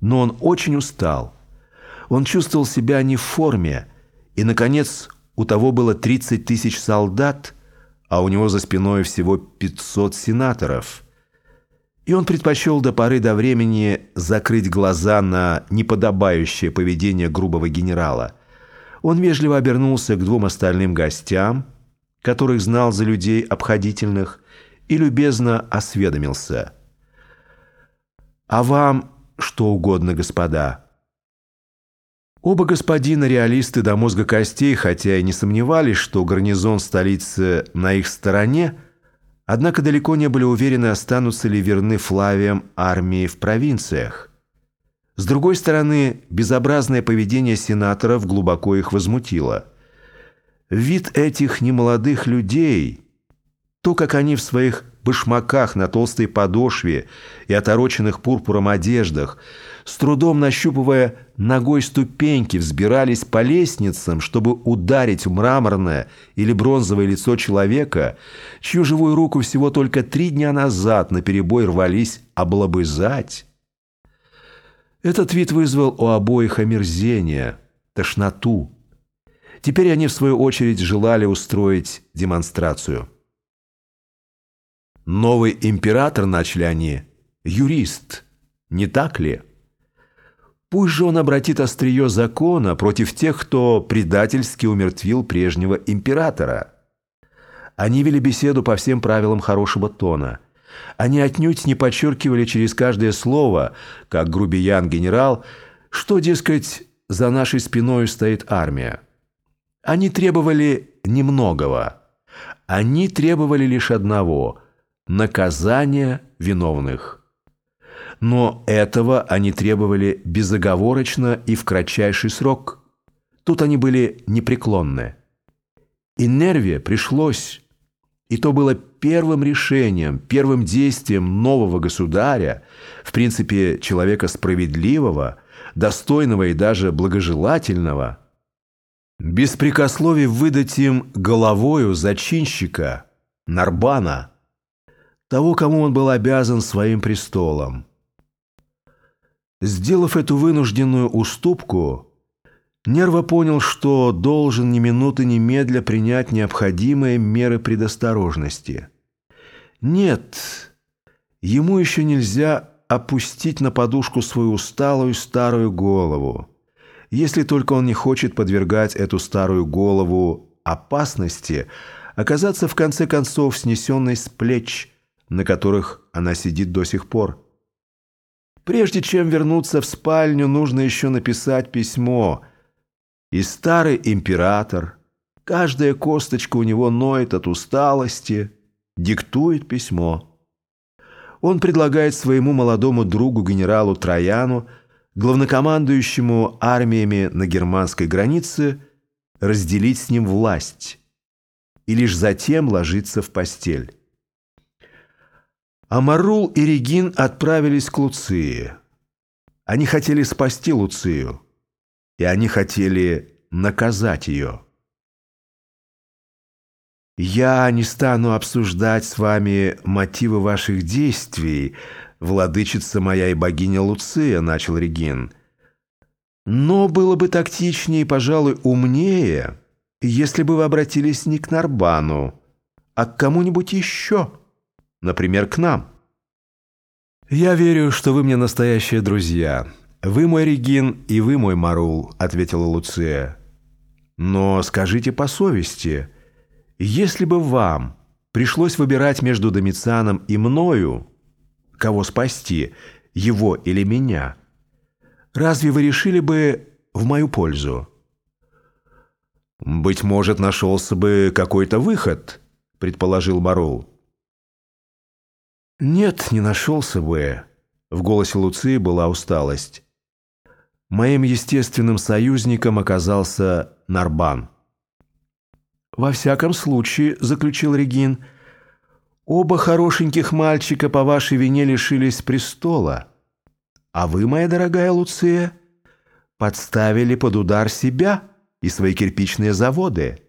но он очень устал. Он чувствовал себя не в форме, и, наконец, у того было 30 тысяч солдат, а у него за спиной всего 500 сенаторов. И он предпочел до поры до времени закрыть глаза на неподобающее поведение грубого генерала. Он вежливо обернулся к двум остальным гостям, которых знал за людей обходительных, и любезно осведомился. «А вам что угодно, господа?» Оба господина реалисты до мозга костей, хотя и не сомневались, что гарнизон столицы на их стороне, однако далеко не были уверены, останутся ли верны Флавиям армии в провинциях. С другой стороны, безобразное поведение сенаторов глубоко их возмутило. Вид этих немолодых людей, то, как они в своих башмаках на толстой подошве и отороченных пурпуром одеждах, с трудом нащупывая ногой ступеньки, взбирались по лестницам, чтобы ударить мраморное или бронзовое лицо человека, чью живую руку всего только три дня назад на перебой рвались облобызать. Этот вид вызвал у обоих омерзение, тошноту. Теперь они, в свою очередь, желали устроить демонстрацию. Новый император, начали они, юрист, не так ли? Пусть же он обратит острие закона против тех, кто предательски умертвил прежнего императора. Они вели беседу по всем правилам хорошего тона. Они отнюдь не подчеркивали через каждое слово, как грубиян-генерал, что, дескать, за нашей спиной стоит армия. Они требовали немногого. Они требовали лишь одного – наказания виновных. Но этого они требовали безоговорочно и в кратчайший срок. Тут они были непреклонны. И Нерве пришлось, и то было первым решением, первым действием нового государя, в принципе, человека справедливого, достойного и даже благожелательного, беспрекословие выдать им головою зачинщика, Нарбана – того, кому он был обязан своим престолом. Сделав эту вынужденную уступку, Нерва понял, что должен ни минуты медля принять необходимые меры предосторожности. Нет, ему еще нельзя опустить на подушку свою усталую старую голову, если только он не хочет подвергать эту старую голову опасности оказаться в конце концов снесенной с плеч – на которых она сидит до сих пор. Прежде чем вернуться в спальню, нужно еще написать письмо. И старый император, каждая косточка у него ноет от усталости, диктует письмо. Он предлагает своему молодому другу генералу Трояну, главнокомандующему армиями на германской границе, разделить с ним власть и лишь затем ложиться в постель. Амарул и Регин отправились к Луции. Они хотели спасти Луцию, и они хотели наказать ее. «Я не стану обсуждать с вами мотивы ваших действий, владычица моя и богиня Луция», — начал Регин. «Но было бы тактичнее и, пожалуй, умнее, если бы вы обратились не к Нарбану, а к кому-нибудь еще» например, к нам. «Я верю, что вы мне настоящие друзья. Вы мой Регин, и вы мой Марул», — ответила Луция. «Но скажите по совести, если бы вам пришлось выбирать между Домицианом и мною, кого спасти, его или меня, разве вы решили бы в мою пользу?» «Быть может, нашелся бы какой-то выход», — предположил Марул. «Нет, не нашелся бы». В голосе Луции была усталость. Моим естественным союзником оказался Нарбан. «Во всяком случае», — заключил Регин, — «оба хорошеньких мальчика по вашей вине лишились престола. А вы, моя дорогая Луция, подставили под удар себя и свои кирпичные заводы».